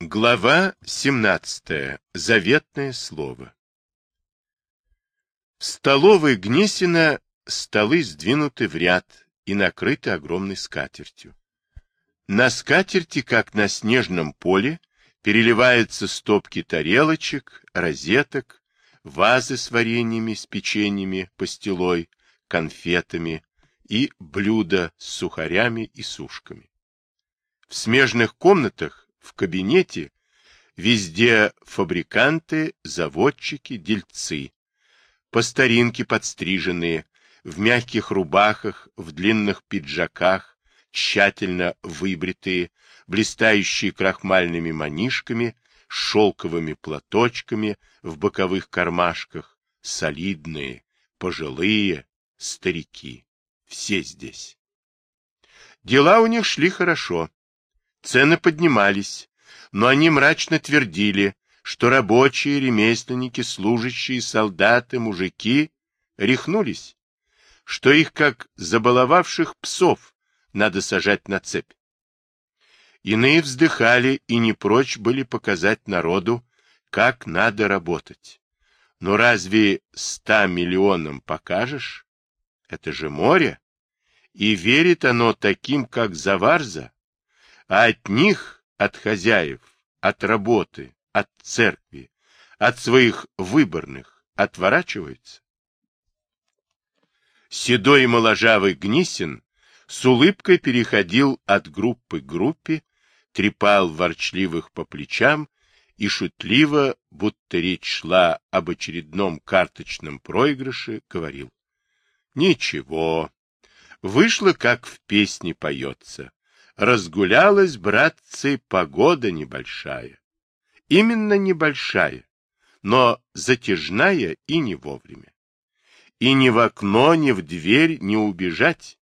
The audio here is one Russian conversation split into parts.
Глава 17. Заветное слово. В столовой Гнесина столы сдвинуты в ряд и накрыты огромной скатертью. На скатерти, как на снежном поле, переливаются стопки тарелочек, розеток, вазы с вареньями, с печеньями, пастилой, конфетами и блюда с сухарями и сушками. В смежных комнатах в кабинете везде фабриканты, заводчики, дельцы, по старинке подстриженные, в мягких рубахах, в длинных пиджаках, тщательно выбритые, блистающие крахмальными манишками, шелковыми платочками в боковых кармашках, солидные, пожилые, старики. Все здесь. Дела у них шли хорошо. Цены поднимались, но они мрачно твердили, что рабочие, ремесленники, служащие, солдаты, мужики рехнулись, что их, как забаловавших псов, надо сажать на цепь. Иные вздыхали и не прочь были показать народу, как надо работать. Но разве ста миллионам покажешь? Это же море. И верит оно таким, как Заварза, а от них, от хозяев, от работы, от церкви, от своих выборных отворачивается. Седой и моложавый Гнисин с улыбкой переходил от группы к группе, трепал ворчливых по плечам и шутливо, будто речь шла об очередном карточном проигрыше, говорил. Ничего, вышло, как в песне поется. Разгулялась, братцы, погода небольшая. Именно небольшая, но затяжная и не вовремя. И ни в окно, ни в дверь не убежать,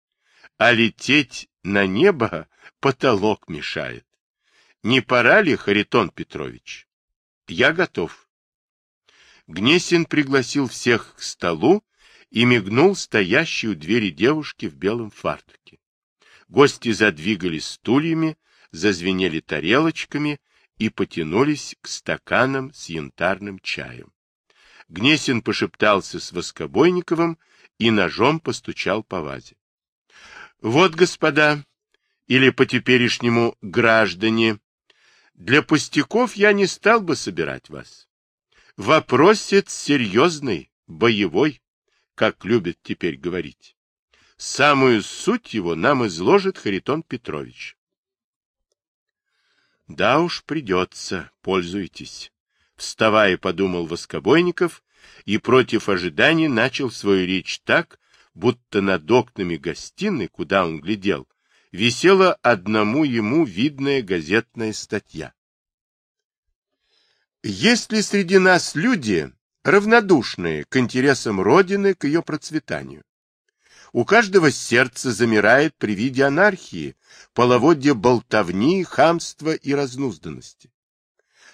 а лететь на небо потолок мешает. Не пора ли, Харитон Петрович? Я готов. Гнесин пригласил всех к столу и мигнул стоящей у двери девушки в белом фартуке. Гости задвигали стульями, зазвенели тарелочками и потянулись к стаканам с янтарным чаем. Гнесин пошептался с Воскобойниковым и ножом постучал по вазе. — Вот, господа, или по-теперешнему граждане, для пустяков я не стал бы собирать вас. Вопросец серьезный, боевой, как любят теперь говорить. Самую суть его нам изложит Харитон Петрович. Да уж придется, пользуйтесь. Вставая, подумал Воскобойников и против ожиданий начал свою речь так, будто над окнами гостиной, куда он глядел, висела одному ему видная газетная статья. Есть ли среди нас люди, равнодушные к интересам Родины, к ее процветанию? У каждого сердце замирает при виде анархии, половодья болтовни, хамства и разнузданности.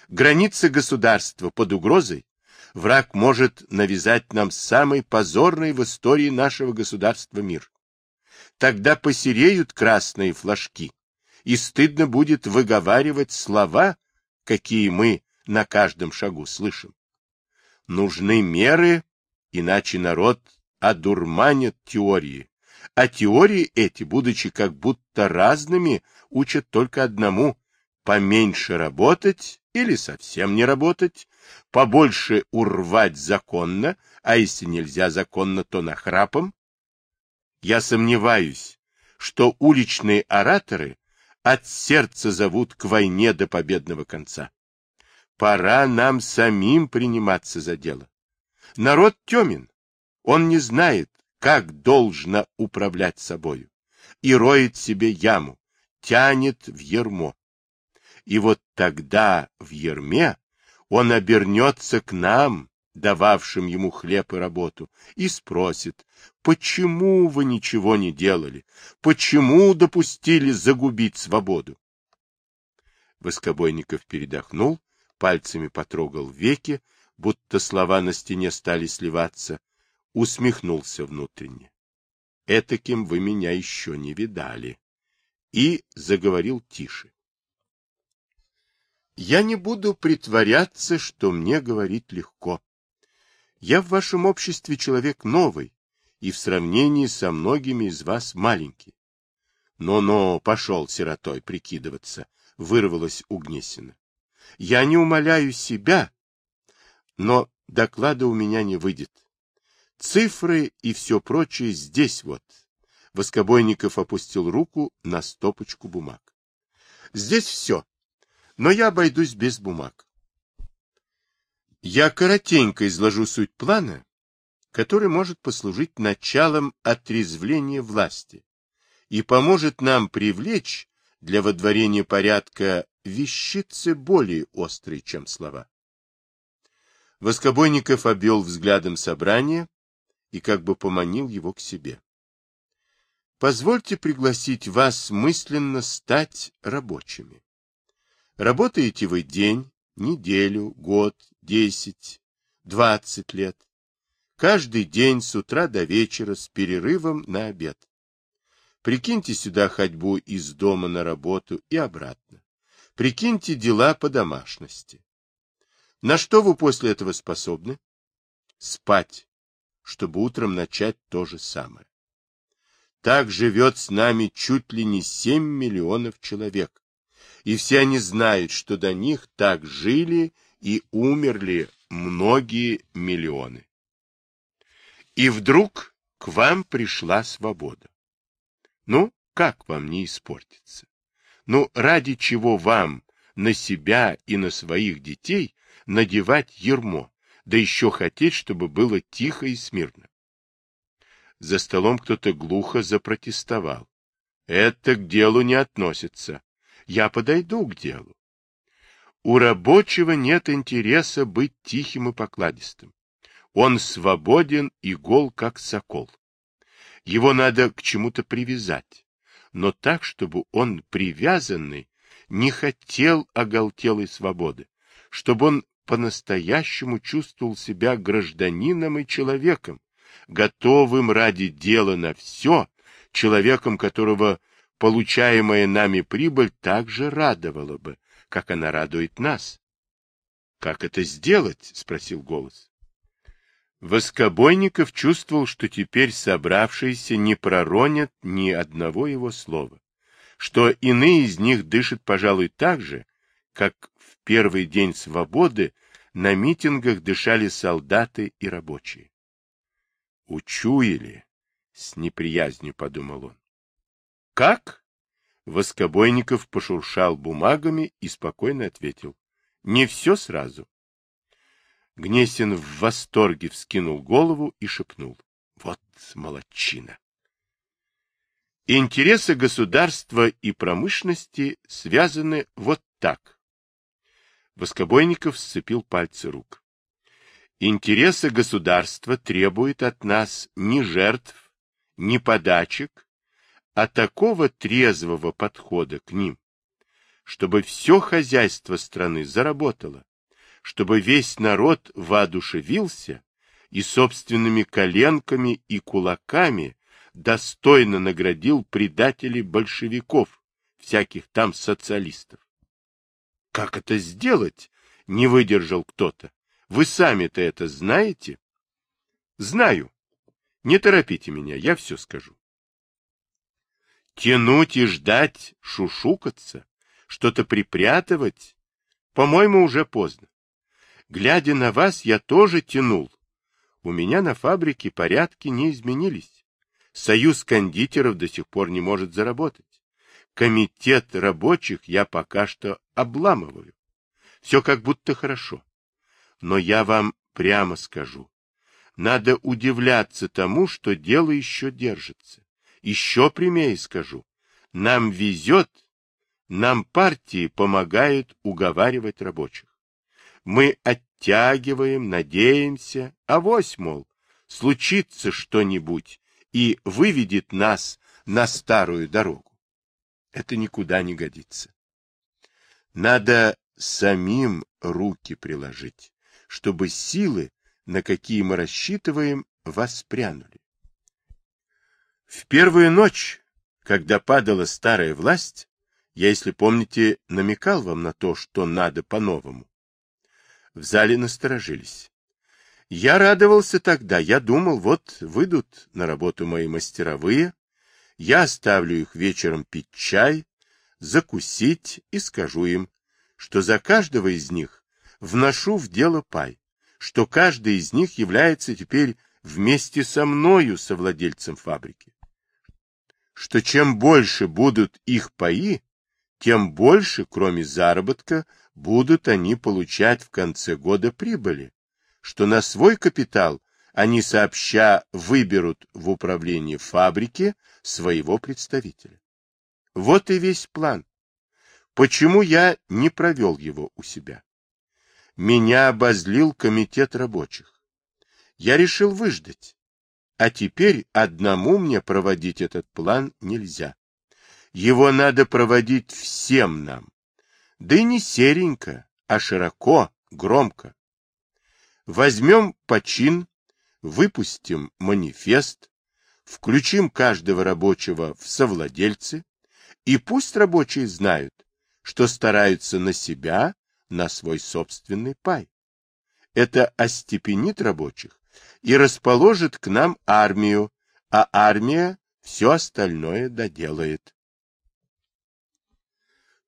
Границы государства под угрозой враг может навязать нам самый позорный в истории нашего государства мир. Тогда посереют красные флажки, и стыдно будет выговаривать слова, какие мы на каждом шагу слышим. Нужны меры, иначе народ одурманят теории, а теории эти, будучи как будто разными, учат только одному — поменьше работать или совсем не работать, побольше урвать законно, а если нельзя законно, то нахрапом. Я сомневаюсь, что уличные ораторы от сердца зовут к войне до победного конца. Пора нам самим приниматься за дело. Народ темен, он не знает, как должно управлять собою, и роет себе яму, тянет в ермо. И вот тогда в ерме он обернется к нам, дававшим ему хлеб и работу, и спросит, почему вы ничего не делали, почему допустили загубить свободу? Воскобойников передохнул, пальцами потрогал веки, будто слова на стене стали сливаться, усмехнулся внутренне. Этаким вы меня еще не видали. И заговорил тише. Я не буду притворяться, что мне говорить легко. Я в вашем обществе человек новый, и в сравнении со многими из вас маленький. Но-но, пошел сиротой прикидываться, вырвалось у. Я не умоляю себя, но доклада у меня не выйдет. Цифры и все прочее здесь вот. Воскобойников опустил руку на стопочку бумаг. Здесь все, но я обойдусь без бумаг. Я коротенько изложу суть плана, который может послужить началом отрезвления власти и поможет нам привлечь для водворения порядка вещицы более острые, чем слова. Воскобойников обвел взглядом собрание и как бы поманил его к себе. Позвольте пригласить вас мысленно стать рабочими. Работаете вы день, неделю, год, десять, двадцать лет. Каждый день с утра до вечера с перерывом на обед. Прикиньте сюда ходьбу из дома на работу и обратно. Прикиньте дела по домашности. На что вы после этого способны? Спать, чтобы утром начать то же самое. Так живет с нами чуть ли не семь миллионов человек. И все они знают, что до них так жили и умерли многие миллионы. И вдруг к вам пришла свобода. Ну, как вам не испортиться? Ну, ради чего вам на себя и на своих детей надевать ермо, да еще хотеть, чтобы было тихо и смирно? За столом кто-то глухо запротестовал. Это к делу не относится. Я подойду к делу. У рабочего нет интереса быть тихим и покладистым. Он свободен и гол, как сокол. Его надо к чему-то привязать, но так, чтобы он привязанный не хотел оголтелой свободы, чтобы он по-настоящему чувствовал себя гражданином и человеком, готовым ради дела на все, человеком, которого получаемая нами прибыль также радовала бы, как она радует нас. — Как это сделать? — спросил голос. Воскобойников чувствовал, что теперь собравшиеся не проронят ни одного его слова, что иные из них дышат, пожалуй, так же, как в первый день свободы на митингах дышали солдаты и рабочие. Учуяли, с неприязнью подумал он. Как? Воскобойников пошуршал бумагами и спокойно ответил. Не все сразу. Гнесин в восторге вскинул голову и шепнул. Вот молодчина! Интересы государства и промышленности связаны вот так. Воскобойников сцепил пальцы рук. Интересы государства требуют от нас ни жертв, ни подачек, а такого трезвого подхода к ним, чтобы все хозяйство страны заработало, чтобы весь народ воодушевился и собственными коленками и кулаками достойно наградил предателей большевиков, всяких там социалистов. Как это сделать? Не выдержал кто-то. Вы сами-то это знаете? Знаю. Не торопите меня, я все скажу. Тянуть и ждать, шушукаться, что-то припрятывать, по-моему, уже поздно. Глядя на вас, я тоже тянул. У меня на фабрике порядки не изменились. Союз кондитеров до сих пор не может заработать. Комитет рабочих я пока что обламываю. Все как будто хорошо. Но я вам прямо скажу. Надо удивляться тому, что дело еще держится. Еще прямее скажу. Нам везет, нам партии помогают уговаривать рабочих. Мы оттягиваем, надеемся, а вось, мол, случится что-нибудь и выведет нас на старую дорогу. Это никуда не годится. Надо самим руки приложить, чтобы силы, на какие мы рассчитываем, воспрянули. В первую ночь, когда падала старая власть, Я, если помните, намекал вам на то, что надо по-новому. В зале насторожились. Я радовался тогда, я думал, вот выйдут на работу мои мастеровые, я оставлю их вечером пить чай, закусить и скажу им, что за каждого из них вношу в дело пай, что каждый из них является теперь вместе со мною совладельцем фабрики, что чем больше будут их паи, тем больше, кроме заработка, будут они получать в конце года прибыли, что на свой капитал они сообща выберут в управлении фабрики своего представителя. Вот и весь план. Почему я не провел его у себя? Меня обозлил комитет рабочих. Я решил выждать. А теперь одному мне проводить этот план нельзя. Его надо проводить всем нам. Да и не серенько, а широко, громко. Возьмем почин, выпустим манифест, включим каждого рабочего в совладельцы, и пусть рабочие знают, что стараются на себя, на свой собственный пай. Это остепенит рабочих и расположит к нам армию, а армия все остальное доделает.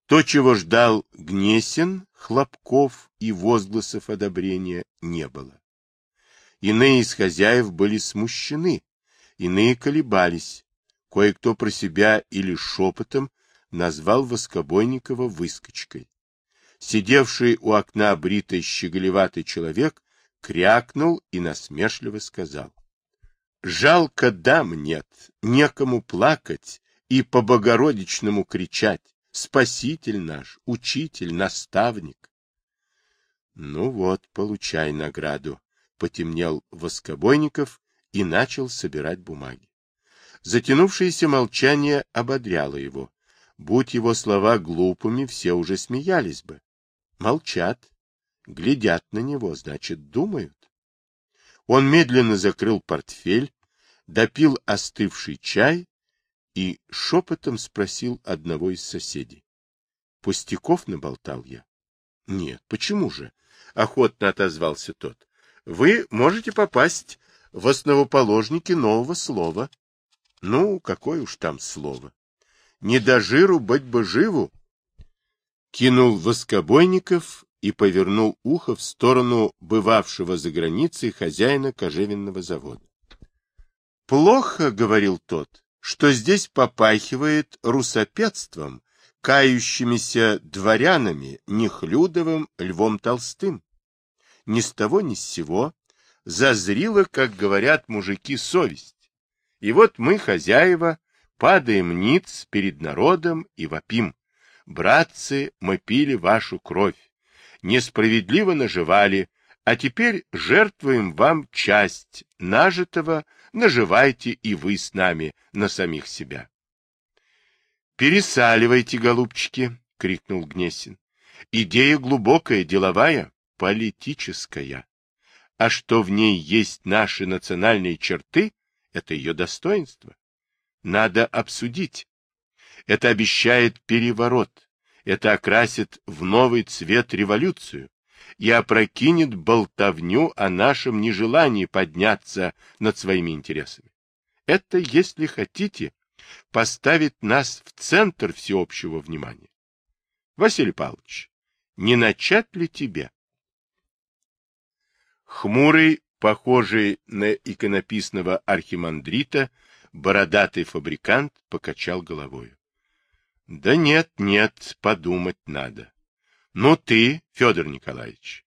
То, чего ждал Гнесин, хлопков и возгласов одобрения, не было. Иные из хозяев были смущены, иные колебались, кое-кто про себя или шепотом назвал Воскобойникова выскочкой. Сидевший у окна бритый щеголеватый человек крякнул и насмешливо сказал. Жалко дам нет, некому плакать и по Богородичному кричать. Спаситель наш, учитель, наставник. Ну вот, получай награду, потемнел Воскобойников и начал собирать бумаги. Затянувшееся молчание ободряло его. Будь его слова глупыми, все уже смеялись бы. Молчат, глядят на него, значит, думают. Он медленно закрыл портфель, допил остывший чай и шепотом спросил одного из соседей. — Пустяков наболтал я? — Нет, почему же? — охотно отозвался тот. — Вы можете попасть в основоположники нового слова. — Ну, какое уж там слово. Не до жиру, быть бы живу. Кинул воскобойников и повернул ухо в сторону бывавшего за границей хозяина кожевенного завода. — Плохо, — говорил тот, что здесь попахивает русопедством, кающимися дворянами Нехлюдовым Львом Толстым. Ни с того ни с сего зазрила, как говорят мужики, совесть. И вот мы, хозяева, падаем ниц перед народом и вопим. Братцы, мы пили вашу кровь, несправедливо наживали, а теперь жертвуем вам часть нажитого наживайте и вы с нами на самих себя. «Пересаливайте, голубчики!» — крикнул Гнесин. «Идея глубокая, деловая, политическая. А что в ней есть наши национальные черты, это ее достоинство. Надо обсудить. Это обещает переворот. Это окрасит в новый цвет революцию и опрокинет болтовню о нашем нежелании подняться над своими интересами. Это, если хотите, поставит нас в центр всеобщего внимания. Василий Павлович, не начать ли тебе? Хмурый, похожий на иконописного архимандрита, бородатый фабрикант покачал головой. Да нет, нет, подумать надо. Ну ты, Федор Николаевич.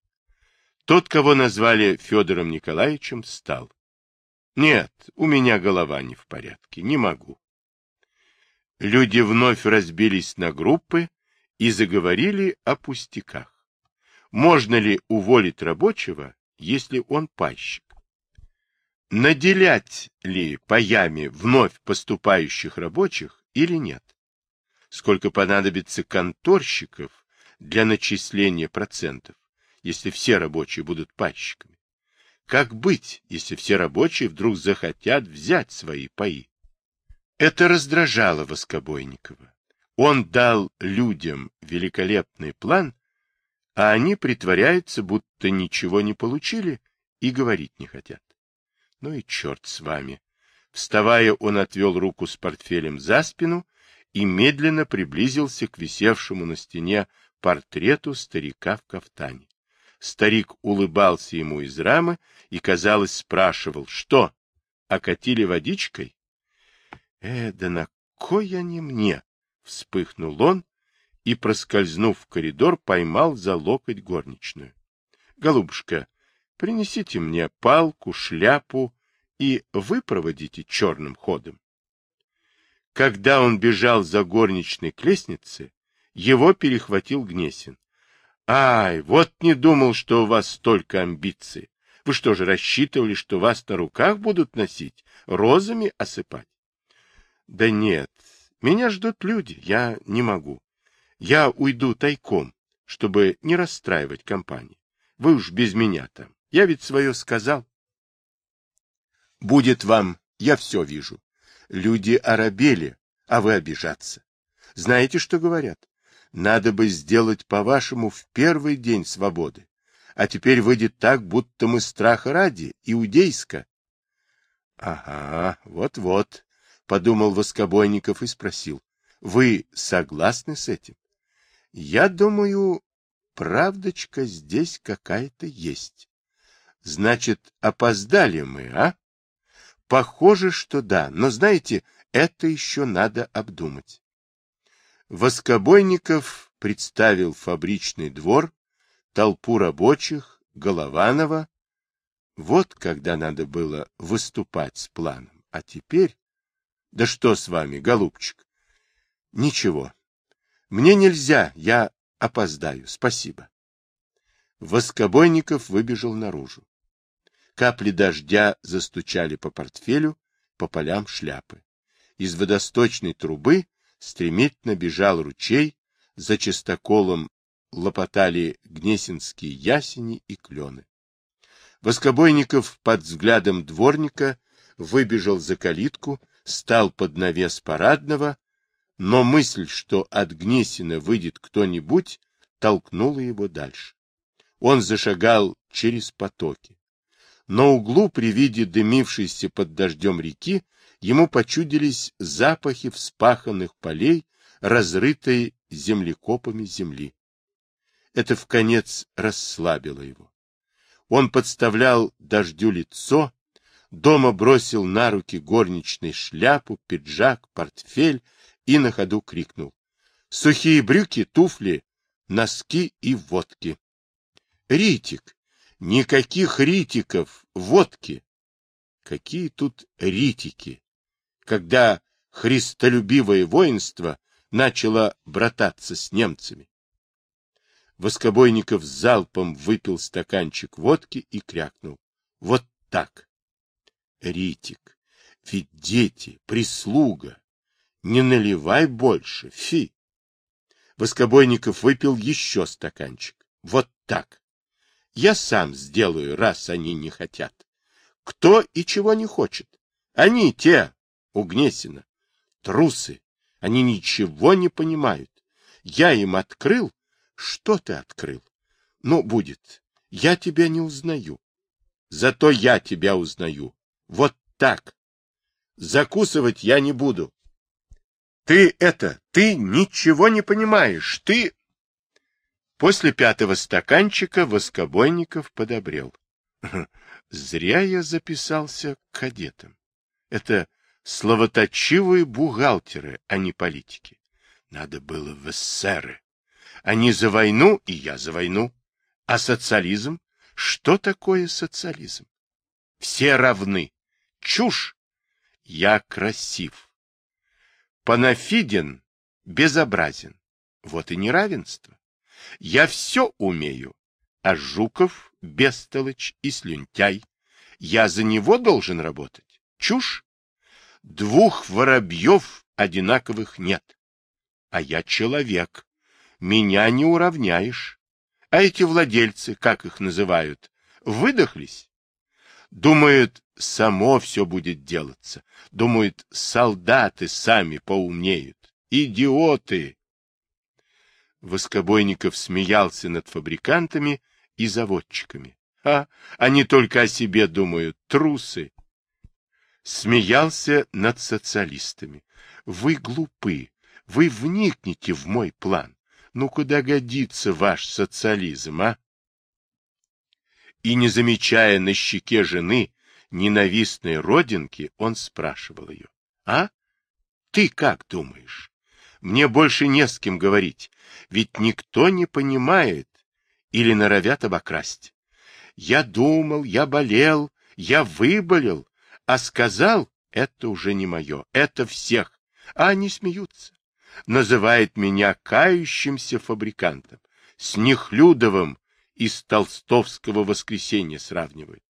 Тот, кого назвали Федором Николаевичем, встал. Нет, у меня голова не в порядке, не могу. Люди вновь разбились на группы и заговорили о пустяках. Можно ли уволить рабочего, если он пайщик? Наделять ли паями вновь поступающих рабочих или нет? Сколько понадобится конторщиков, для начисления процентов, если все рабочие будут пайщиками? Как быть, если все рабочие вдруг захотят взять свои паи? Это раздражало Воскобойникова. Он дал людям великолепный план, а они притворяются, будто ничего не получили и говорить не хотят. Ну и черт с вами. Вставая, он отвел руку с портфелем за спину и медленно приблизился к висевшему на стене портрету старика в кафтане. Старик улыбался ему из рамы и, казалось, спрашивал, что, окатили водичкой? Э, да на кой они мне? Вспыхнул он и, проскользнув в коридор, поймал за локоть горничную. — Голубушка, принесите мне палку, шляпу и выпроводите черным ходом. Когда он бежал за горничной к лестнице, его перехватил Гнесин. — Ай, вот не думал, что у вас столько амбиций. Вы что же, рассчитывали, что вас на руках будут носить, розами осыпать? — Да нет, меня ждут люди, я не могу. Я уйду тайком, чтобы не расстраивать компанию. Вы уж без меня там. Я ведь свое сказал. Будет вам, я все вижу. Люди оробели, а вы обижаться. Знаете, что говорят? Надо бы сделать по-вашему в первый день свободы. А теперь выйдет так, будто мы страха ради, иудейско. Ага, вот-вот, — подумал Воскобойников и спросил. — Вы согласны с этим? — Я думаю, правдочка здесь какая-то есть. Значит, опоздали мы, а? Похоже, что да, но, знаете, это еще надо обдумать. Воскобойников представил фабричный двор, толпу рабочих, Голованова. Вот когда надо было выступать с планом. А теперь... Да что с вами, голубчик? Ничего. Мне нельзя, я опоздаю. Спасибо. Воскобойников выбежал наружу. Капли дождя застучали по портфелю, по полям шляпы. Из водосточной трубы стремительно бежал ручей, за чистоколом лопотали гнесинские ясени и клены. Воскобойников под взглядом дворника выбежал за калитку, стал под навес парадного, но мысль, что от Гнесина выйдет кто-нибудь, толкнула его дальше. Он зашагал через потоки. На углу при виде дымившейся под дождем реки ему почудились запахи вспаханных полей, разрытой землекопами земли. Это в конец расслабило его. Он подставлял дождю лицо, Дома бросил на руки горничной шляпу, пиджак, портфель и на ходу крикнул. Сухие брюки, туфли, носки и водки. Ритик! Никаких ритиков, водки! Какие тут ритики? Когда христолюбивое воинство начало брататься с немцами. Воскобойников залпом выпил стаканчик водки и крякнул. Вот так. Ритик, ведь дети, прислуга. Не наливай больше, фи. Воскобойников выпил еще стаканчик. Вот так. Я сам сделаю, раз они не хотят. Кто и чего не хочет? Они те, у Гнесина. Трусы. Они ничего не понимают. Я им открыл. Что ты открыл? Ну, будет. Я тебя не узнаю. Зато я тебя узнаю. Вот так. Закусывать я не буду. Ты это, ты ничего не понимаешь, ты... После пятого стаканчика Воскобойников подобрел. Зря я записался к кадетам. Это словоточивые бухгалтеры, а не политики. Надо было в эсеры. Они за войну, и я за войну. А социализм? Что такое социализм? Все равны. Чушь! Я красив. Панафидин безобразен. Вот и неравенство. Я все умею, а Жуков бестолочь и слюнтяй. Я за него должен работать. Чушь! Двух воробьев одинаковых нет. А я человек. Меня не уравняешь. А эти владельцы, как их называют, выдохлись? Думают, само все будет делаться. Думают, солдаты сами поумнеют. идиоты. Воскобойников смеялся над фабрикантами и заводчиками. А, они только о себе думают, трусы. Смеялся над социалистами. Вы глупы, вы вникните в мой план. Ну, куда годится ваш социализм, а? И, не замечая на щеке жены ненавистной родинки, он спрашивал ее. А? Ты как думаешь? Мне больше не с кем говорить, ведь никто не понимает или норовят обокрасть. Я думал, я болел, я выболел, а сказал, это уже не мое, это всех, а они смеются. Называет меня кающимся фабрикантом, с Нехлюдовым из Толстовского воскресенья сравнивает.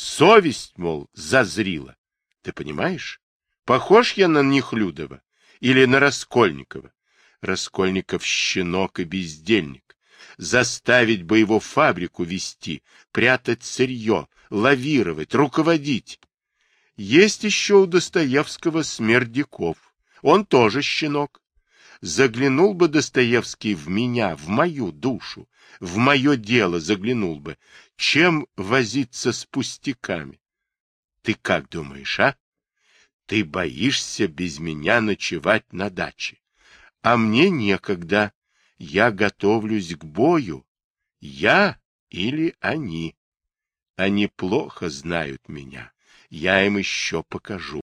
Совесть, мол, зазрила. Ты понимаешь? Похож я на Нехлюдова или на Раскольникова? Раскольников щенок и бездельник. Заставить бы его фабрику вести, прятать сырье, лавировать, руководить. Есть еще у Достоевского Смердяков. Он тоже щенок. Заглянул бы Достоевский в меня, в мою душу, в мое дело заглянул бы, чем возиться с пустяками. Ты как думаешь, а? Ты боишься без меня ночевать на даче. А мне некогда. Я готовлюсь к бою. Я или они. Они плохо знают меня. Я им еще покажу.